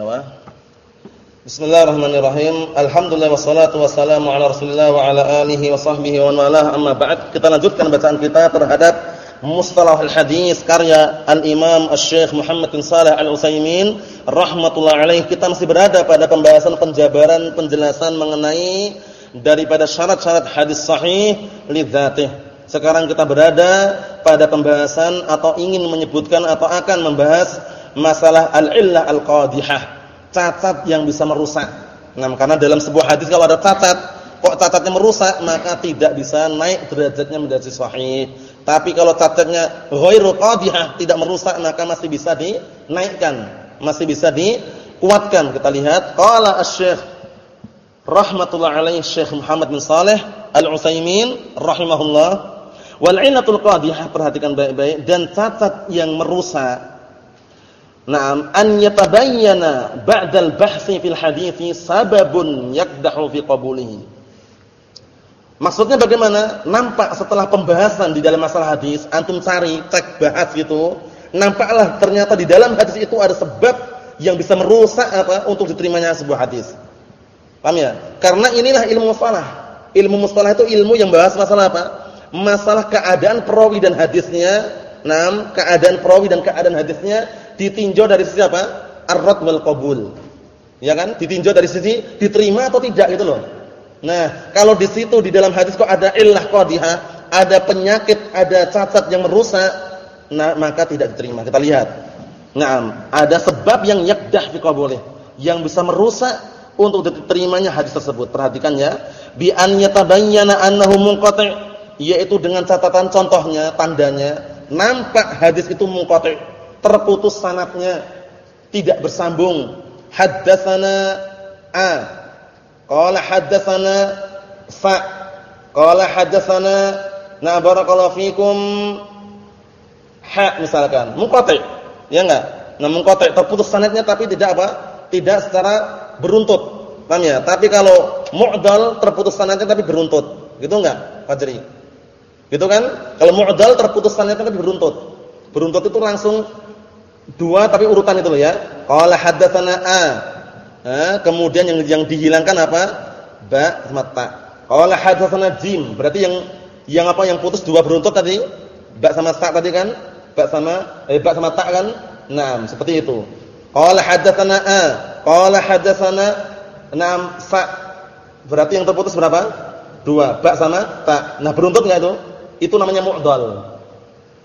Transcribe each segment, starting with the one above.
Apa? Bismillahirrahmanirrahim. Alhamdulillah wassalatu wassalamu ala Rasulillah wa ala alihi wa sahbihi wa walah. Amma ba'd. Kita lanjutkan bacaan kita terhadap Mustalah al-Hadis karya Al-Imam Asy-Syaikh Muhammad bin Shalih Al-Utsaimin rahimatullah alaih. Kita masih berada pada pembahasan penjabaran penjelasan mengenai daripada syarat-syarat hadis sahih li. Sekarang kita berada pada pembahasan atau ingin menyebutkan atau akan membahas masalah al-illah al-qadhihah cacat yang bisa merusak. Nah, karena dalam sebuah hadis kalau ada cacat, kok cacatnya merusak, maka tidak bisa naik derajatnya menjadi sahih. Tapi kalau cacatnya ghairu qadhihah, tidak merusak, maka masih bisa dinaikkan, masih bisa dikuatkan. Kita lihat qala asy-syekh rahmatullah alaihi Syekh Muhammad bin Saleh Al-Utsaimin rahimahullah wal 'inatul qadhihah perhatikan baik-baik dan cacat yang merusak Naam an yatabayyana ba'dal bahsi fil hadithi sababun yakdahu fi qabulihi. Maksudnya bagaimana? Nampak setelah pembahasan di dalam masalah hadis, antum cari, cek bahas gitu, nampaklah ternyata di dalam hadis itu ada sebab yang bisa merusak apa untuk diterimanya sebuah hadis. Paham ya? Karena inilah ilmu mustalah. Ilmu mustalah itu ilmu yang bahas masalah apa? Masalah keadaan perawi dan hadisnya, nam, keadaan perawi dan keadaan hadisnya ditinjau dari sisi apa? Ar-rad wal qabul. Ya kan? Ditinjau dari sisi diterima atau tidak gitu loh. Nah, kalau di situ di dalam hadis kok ada illah qadhihah, ada penyakit, ada cacat yang merusak, nah maka tidak diterima. Kita lihat. Naam, ada sebab yang yakdah fi qabulih, yang bisa merusak untuk diterimanya hadis tersebut. Perhatikan ya, bi an yatabayyana annahu munqati', yaitu dengan catatan contohnya, tandanya nampak hadis itu munqati' terputus sanatnya, tidak bersambung. Haddatsana A. Qala haddatsana Fa. Qala haddatsana Na barakallahu fikum Ha misalkan, munqati. Ya enggak? Nah, munqati terputus sanatnya tapi tidak apa? Tidak secara beruntut. Paham ya? Tapi kalau mu'dal terputus sanatnya tapi beruntut. Gitu enggak, Fajri? Gitu kan? Kalau mu'dal terputus sanatnya tapi beruntut. Beruntut itu langsung dua tapi urutan itu loh ya. Qala haddatsana A. Kemudian yang yang dihilangkan apa? Ba sama ta. Qala haddatsana Jim. Berarti yang yang apa yang putus dua beruntut tadi? Ba sama ta tadi kan? Ba sama eh ba sama ta kan? Naam, seperti itu. Qala haddatsana A. Qala haddatsana Naam fa. Berarti yang terputus berapa? Dua. Ba sama ta. Nah, beruntut enggak itu? Itu namanya mu'dhal.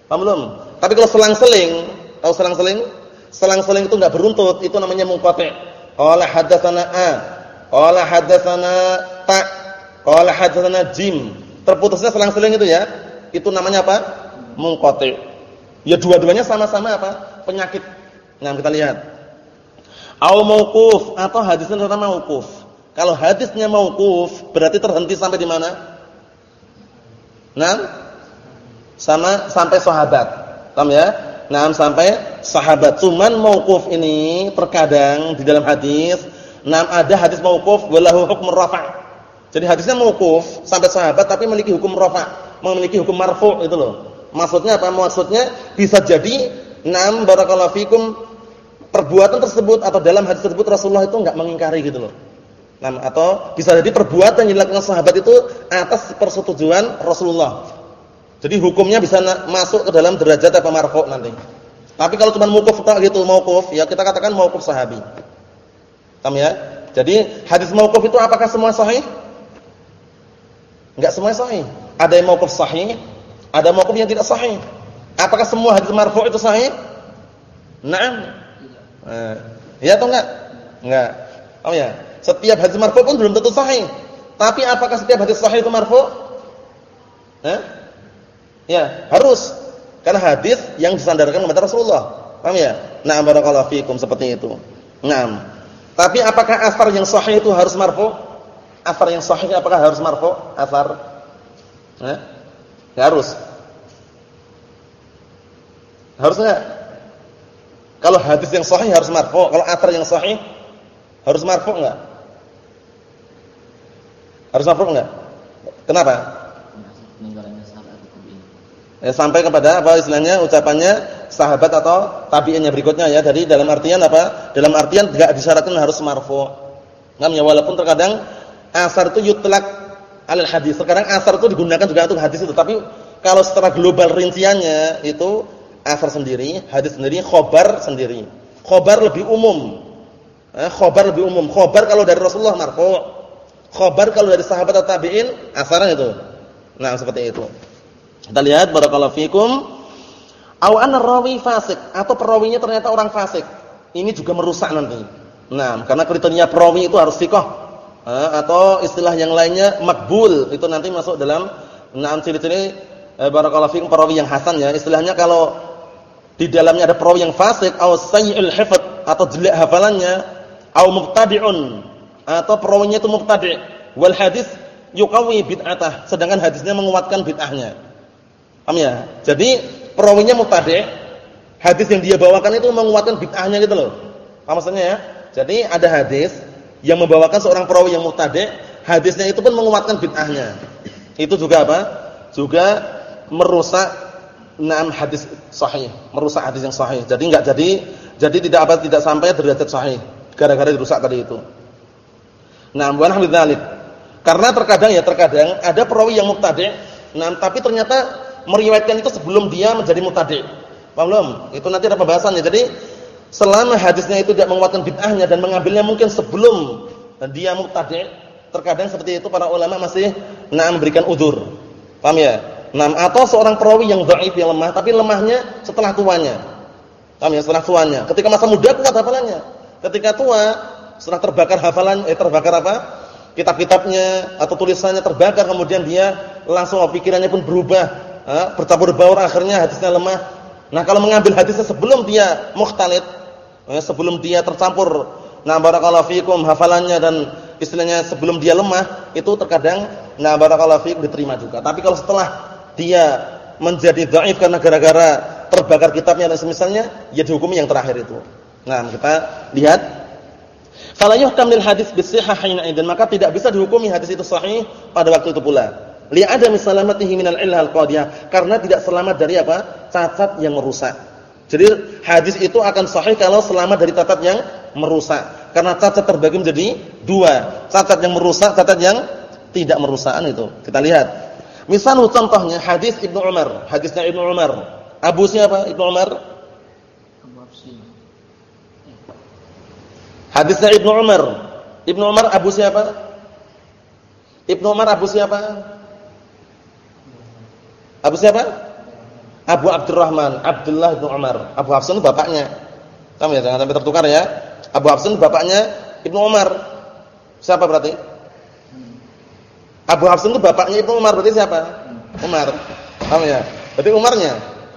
Paham belum? Tapi kalau selang-seling Tahu selang-seling? Selang-seling itu enggak beruntut, itu namanya munqati'. Qala haddatsana A. Qala haddatsana Ta. Qala haddatsana Jim. Terputusnya selang-seling itu ya. Itu namanya apa? Munqati'. Ya dua-duanya sama-sama apa? Penyakit. Nah, kita lihat. Au mauquf atau hadisnya ternyata mauquf. Kalau hadisnya mauquf berarti terhenti sampai di mana? Nah, sama sampai sahabat. Paham ya? Nah, sampai sahabat. Cuman mauquf ini terkadang di dalam hadis, nah ada hadis mauquf walahu hukm rafa'. Jadi hadisnya mauquf sampai sahabat tapi memiliki hukum rafa', memiliki hukum marfu' itu loh. Maksudnya apa? Maksudnya bisa jadi nam barakallahu fikum perbuatan tersebut atau dalam hadis tersebut Rasulullah itu enggak mengingkari gitu loh. Nah, atau bisa jadi perbuatan yang dilakukan sahabat itu atas persetujuan Rasulullah. Jadi hukumnya bisa masuk ke dalam derajat apa marfu nanti. Tapi kalau cuma mauquf tok gitu, mauquf, ya kita katakan mauquf sahabi. Paham ya? Jadi hadis mauquf itu apakah semua sahih? Enggak semua sahih. Ada yang mauquf sahih, ada mauquf yang tidak sahih. Apakah semua hadis marfu itu sahih? Naam. Eh, ya atau enggak? Enggak. Oh ya. Setiap hadis marfu pun belum tentu sahih. Tapi apakah setiap hadis sahih itu marfu? Eh? Ya, harus. Karena hadis yang disandarkan kepada Rasulullah. Paham ya? Na'am barakallahu fikum seperti itu. Naam. Tapi apakah asar yang sahih itu harus marfu? Asar yang sahih apakah harus marfu? Asar? Eh? Ya, harus. Harus enggak? Kalau hadis yang sahih harus marfu, kalau asar yang sahih harus marfu enggak? Harus marfu enggak? Kenapa? Ya, sampai kepada apa istilahnya ucapannya sahabat atau tabi'innya berikutnya ya. Jadi dalam artian apa? Dalam artian enggak disyaratkan harus marfu. Ngam ya walaupun terkadang asar itu yutlak alal hadis. Terkadang asar itu digunakan juga untuk hadis itu, tapi kalau secara global rinciannya itu asar sendiri, hadis sendiri, khobar sendiri. Khobar lebih umum. Eh, khobar lebih umum. Khobar kalau dari Rasulullah marfu. Khobar kalau dari sahabat atau tabi'in asaran itu. Nah, seperti itu. Kita lihat barakallahu fikum. Aw anna rawi fasik atau perawinya ternyata orang fasik. Ini juga merusak nanti. Nah, karena kriteria perawi itu harus fiqh. Eh, atau istilah yang lainnya makbul. Itu nanti masuk dalam nah ciri-ciri eh, barakallahu fikum perawi yang hasan ya. Istilahnya kalau di dalamnya ada perawi yang fasik atau sayyi'ul hifdz atau jelek hafalannya atau mubtadi'un atau perawinya itu mubtadi' wal hadis yuqawi bid'atah sedangkan hadisnya menguatkan bid'ahnya. Paham ya? Jadi perawinya mubtadi', hadis yang dia bawakan itu menguatkan bid'ahnya gitu loh. Paham maksudnya ya? Jadi ada hadis yang membawakan seorang perawi yang mubtadi', hadisnya itu pun menguatkan bid'ahnya. Itu juga apa? Juga merusak enam hadis sahih, merusak hadis yang sahih. Jadi enggak jadi jadi tidak apa tidak sampai derajat sahih gara-gara dirusak tadi itu. Nah, wa nahwu Karena terkadang ya terkadang ada perawi yang mubtadi', nah tapi ternyata meriwayatkan itu sebelum dia menjadi mutadi. Paham belum? Itu nanti ada pembahasannya. Jadi selama hadisnya itu tidak menguatkan bid'ahnya dan mengambilnya mungkin sebelum dia mutadi, terkadang seperti itu para ulama masih nah memberikan udzur. Paham ya? Nah, atau seorang perawi yang dhaif yang lemah tapi lemahnya setelah tuanya. Paham ya? Setelah tuanya. Ketika masa muda kuat hafalannya. Ketika tua setelah terbakar hafalan eh terbakar apa? kitab-kitabnya atau tulisannya terbakar kemudian dia langsung pikirannya pun berubah bercampur baur akhirnya hadisnya lemah. Nah, kalau mengambil hadisnya sebelum dia mukhtalid, eh, sebelum dia tercampur, nah barakallahu fikum hafalannya dan istilahnya sebelum dia lemah, itu terkadang nah barakallahu fikum diterima juga. Tapi kalau setelah dia menjadi dhaif karena gara-gara terbakar kitabnya dan semisalnya, ya dihukumi yang terakhir itu. Nah, kita lihat Fala yuhkam lil hadis bisihhah dan maka tidak bisa dihukumi hadis itu sahih pada waktu itu pula ada salamatihi minal illah al-qadiyah karena tidak selamat dari apa? cacat yang merusak. Jadi hadis itu akan sahih kalau selamat dari cacat yang merusak. Karena cacat terbagi menjadi dua, cacat yang merusak, cacat yang tidak merusakkan itu. Kita lihat. Misal contohnya hadis Ibnu Umar, hadisnya Ibnu Umar. Abu siapa Ibnu Umar? Hadisnya Ibnu Umar. Ibnu Umar Abu siapa? Ibnu Umar Abu siapa? Abu siapa? Abu Abdurrahman, Abdullah bin Umar. Abu Hafsan bapaknya. Kamu ya jangan sampai tertukar ya. Abu Hafsan bapaknya Ibnu Umar. Siapa berarti? Abu Hafsan itu bapaknya Ibnu Umar berarti siapa? Umar. Kamu ya? Berarti Umarnya.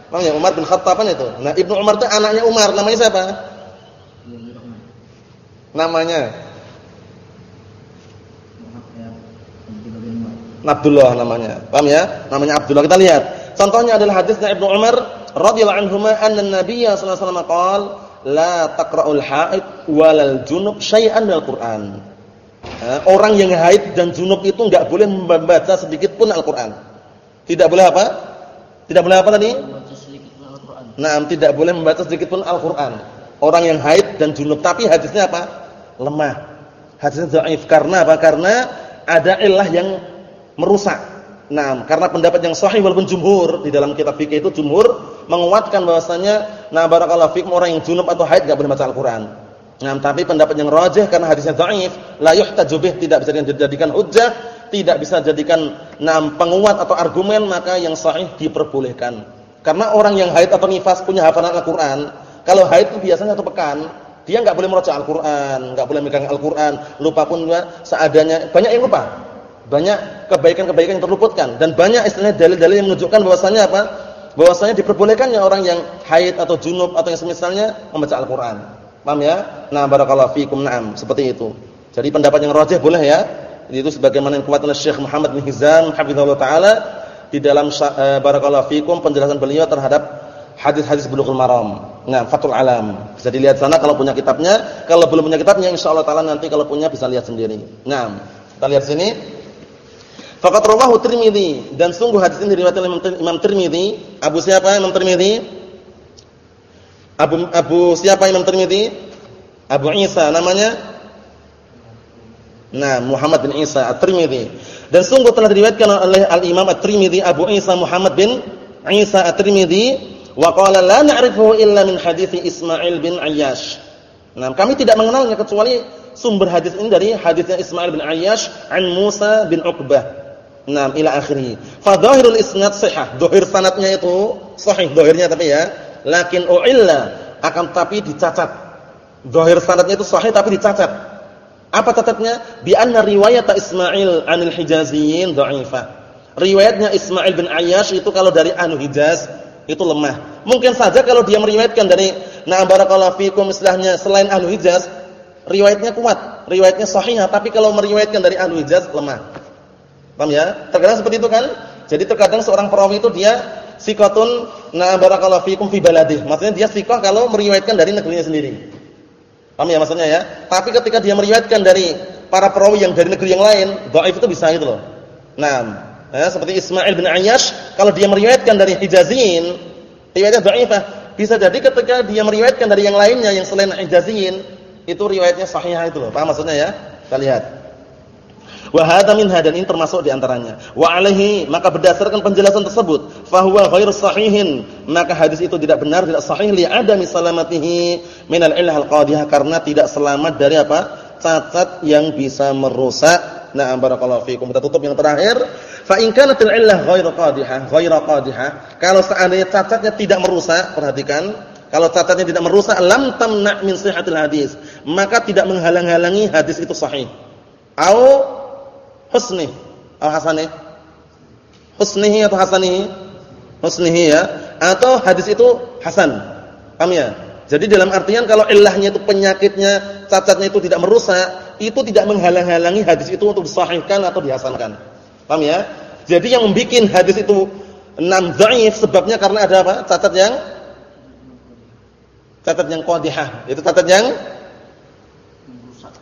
Kamu ya Umar bin Khattab itu. Nah, Ibnu Umar itu anaknya Umar, namanya siapa? Namanya Abdullah namanya. Paham ya? Namanya Abdullah. Kita lihat. Contohnya adalah hadisnya Ibnu Umar radhiyallahu anhuma anna Nabiy sallallahu alaihi wasallam qala la taqra'ul haid walal junub syai'an minal Qur'an. Orang yang haid dan junub itu enggak boleh membaca sedikit pun Al-Qur'an. Tidak boleh apa? Tidak boleh apa tadi? Nah, tidak boleh membaca sedikit pun Al-Qur'an. Orang yang haid dan junub tapi hadisnya apa? Lemah. Hadisnya dhaif karena apa? Karena ada ilah yang merusak. Nah, karena pendapat yang sahih walaupun jumhur di dalam kitab fikih itu jumhur menguatkan bahwasanya nah barakallahu fikum orang yang junub atau haid enggak boleh baca Al-Qur'an. Nah, tapi pendapat yang rajih karena hadisnya dhaif, la yuhtaju bih tidak bisa dijadikan hujjah, tidak bisa dijadikan nah penguat atau argumen, maka yang sahih diperbolehkan. Karena orang yang haid atau nifas punya hafalan Al-Qur'an, kalau haid itu biasanya satu pekan, dia enggak boleh merajah Al-Qur'an, enggak boleh megang Al-Qur'an, lupa pun seadanya. Banyak yang lupa. Banyak kebaikan-kebaikan yang terluputkan dan banyak istilahnya dalil-dalil yang menunjukkan bahwasanya apa? Bahwasanya diperbolehkannya orang yang haid atau junub atau yang semisalnya membaca Al-Qur'an. Paham ya? Nah, barakallahu fikum. Naam, seperti itu. Jadi pendapat yang rajih boleh ya. Itu sebagaimana yang kuatkan Syekh Muhammad bin Hizam hafizallahu taala di dalam uh, barakallahu fikum penjelasan beliau terhadap hadis-hadis Bulughul Maram. Nah, Fathul Alam. Bisa dilihat sana kalau punya kitabnya. Kalau belum punya kitabnya insyaallah taala nanti kalau punya bisa lihat sendiri. Nah, kita lihat sini. Faqat rawahu Tirmizi dan sungguh hadis ini diriwayatkan oleh Imam Tirmizi. Abu siapa Imam Tirmizi? Abu Abu siapa Imam Tirmidzi? Abu Isa namanya Nah, Muhammad bin Isa At-Tirmidzi. Dan sungguh telah diriwayatkan oleh Al-Imam At-Tirmidzi Abu Isa Muhammad bin Isa At-Tirmidzi wa qala la na'rifuhu illa min hadits Ismail bin Ayyash. Nah, kami tidak mengenalnya kecuali sumber hadis ini dari hadisnya Ismail bin Ayyash an Musa bin Uqbah. Nah, ila akhirih. Fa dhahirul isnad sahih. Dhahir sanadnya itu sahih dhahirnya tapi ya, lakin u'illa akan tapi dicacat. Dhahir sanadnya itu sahih tapi dicacat. Apa catatnya? Bi anna riwayat Ismail 'anil Hijaziyin dha'ifah. Riwayatnya Ismail bin Ayyash itu kalau dari Anu Hijaz itu lemah. Mungkin saja kalau dia meriwayatkan dari Na'am barakallahu fikum istilahnya selain Anu Hijaz, riwayatnya kuat, riwayatnya sahih, tapi kalau meriwayatkan dari Anu Hijaz lemah. Paham ya? Terkadang seperti itu kan? Jadi terkadang seorang perawi itu dia sikatun na'am barakallahu fikum fi baladih. Maksudnya dia sikah kalau meriwayatkan dari negerinya sendiri. Paham ya maksudnya ya? Tapi ketika dia meriwayatkan dari para perawi yang dari negeri yang lain, dhaif itu bisa gitu loh. Nah, ya, seperti Ismail bin Ayyash, kalau dia meriwayatkan dari Hijazin, riwayatnya dhaifah. Bisa jadi ketika dia meriwayatkan dari yang lainnya yang selain Hijazin, itu riwayatnya sahih itu loh. Paham maksudnya ya? Kita lihat. Wa minha dan ini termasuk di antaranya. Wa alaihi maka berdasarkan penjelasan tersebut, fa huwa ghairu sahihin, maka hadis itu tidak benar, tidak sahih li adami salamatihi min al-illah al-qadhiyah karena tidak selamat dari apa? cacat yang bisa merusak. Nah, barakallahu fikum. Kita tutup yang terakhir. Fa in kanat al-illah ghairu qadhihah, ghairu qadhihah, kalau seandainya cacatnya tidak merusak, perhatikan, kalau cacatnya tidak merusak, lam tamna' min sihhatil hadis, maka tidak menghalang-halangi hadis itu sahih. Au husni atau hasani husnihi atau hasanihi? Husnihi ya. Atau hadis itu hasan. Paham ya? Jadi dalam artian kalau ilahnya itu penyakitnya cacatnya itu tidak merusak itu tidak menghalang-halangi hadis itu untuk disahihkan atau dihasankan. Paham ya? Jadi yang membuat hadis itu enam dhaif sebabnya karena ada apa? Cacat yang cacat yang qadhihah itu cacat yang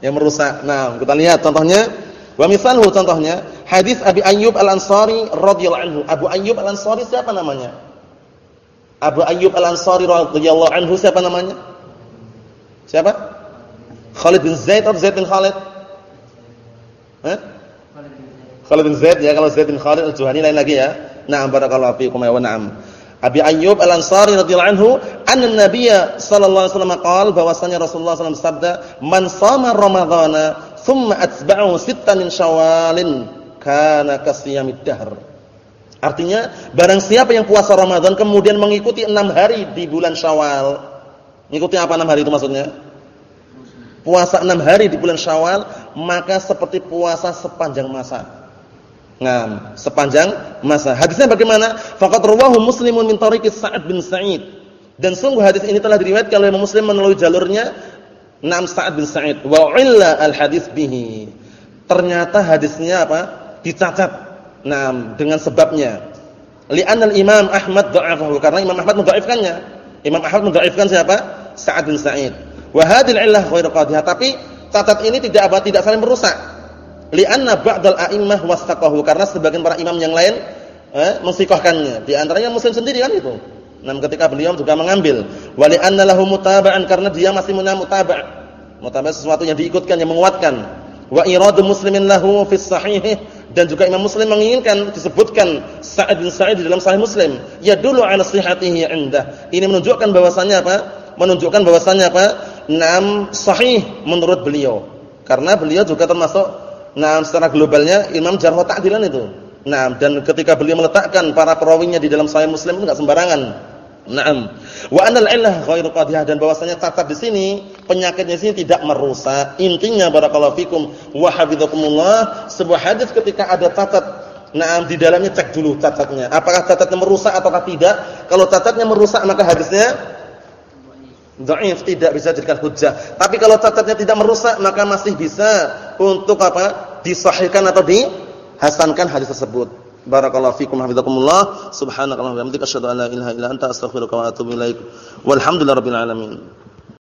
yang merusak. Nah kita lihat contohnya Wa misalhu contohnya hadis Abi Ayyub Al-Ansari radhiyallahu anhu. Abu Ayyub Al-Ansari siapa namanya? Abu Ayyub Al-Ansari radhiyallahu anhu siapa namanya? Siapa? Khalid bin Zaid atau Zaid bin Khalid? Hah? Khalid bin Zaid ya, kalau Zaid bin Khalid Al-Juhani lain lagi ya. Na'am barakallahu fiikum ya wa na'am. Abi Ayyub Al-Ansari radhiyallahu anhu, anna Nabiy sallallahu alaihi wasallam qaal bahwasanya Rasulullah sallallahu alaihi wasallam sabda, "Man shama Ramadhana thumma atba'ahu sittan min syawalin kana kasiyamid dahr. Artinya barang siapa yang puasa Ramadan kemudian mengikuti enam hari di bulan Syawal. Mengikuti apa enam hari itu maksudnya? Puasa enam hari di bulan Syawal maka seperti puasa sepanjang masa. Nah, sepanjang masa. Hadisnya bagaimana? Faqad rawahu Muslimun min tariqi Sa'ad bin Sa'id. Dan sungguh hadis ini telah diriwayatkan oleh Muslim melalui jalurnya Naam Sa'ad bin Sa'id wa illa al-hadis bihi. Ternyata hadisnya apa? Dicacat. Naam dengan sebabnya. Li'anna al-Imam Ahmad dha'afahu karena Imam Ahmad mendhaifkannya. Imam Ahmad mendhaifkan siapa? Sa'ad bin Sa'id. Wa hadhihi al-illah ghairu qadhiyah, tapi cacat ini tidak apa? Tidak saling merusak. Li'anna ba'dal a'immah wasaqahu karena sebagian para imam yang lain eh, mensikohkannya. Di antaranya Muslim sendiri kan itu. Nah, ketika beliau juga mengambil wali anna lahu mutaba'an karena dia masih punya mutaba'. Mutaba' sesuatu yang diikutkan yang menguatkan. Wa iradu muslimin lahu fi sahih dan juga Imam Muslim menginginkan disebutkan Sa'ad bin Sa'id di dalam Sahih Muslim. Ya dulu ala sihhatihi indah. Ini menunjukkan bahwasannya apa? Menunjukkan bahwasannya apa? Naam sahih menurut beliau. Karena beliau juga termasuk naam secara globalnya Imam Jarh Ta'dilan itu. Nah, dan ketika beliau meletakkan para perawinya di dalam Sahih Muslim itu enggak sembarangan. Naam. Wa anal illah ghairu qadhiyah dan bahwasanya cacat di sini penyakitnya di sini tidak merusak. Intinya barakallahu fikum wa hafizakumullah sebuah hadis ketika ada cacat Naam di dalamnya cek dulu cacatnya. Apakah cacatnya merusak ataukah tidak? Kalau cacatnya merusak maka hadisnya dhaif tidak bisa dijadikan hujjah. Tapi kalau cacatnya tidak merusak maka masih bisa untuk apa? disahihkan atau dihasankan hadis tersebut. Barakallahu fikum hafizakumullah. Subhanakallahumma wa bihamdika asyhadu an la ilaha illa anta astaghfiruka wa atubu ilaik. Walhamdulillahirabbil alamin.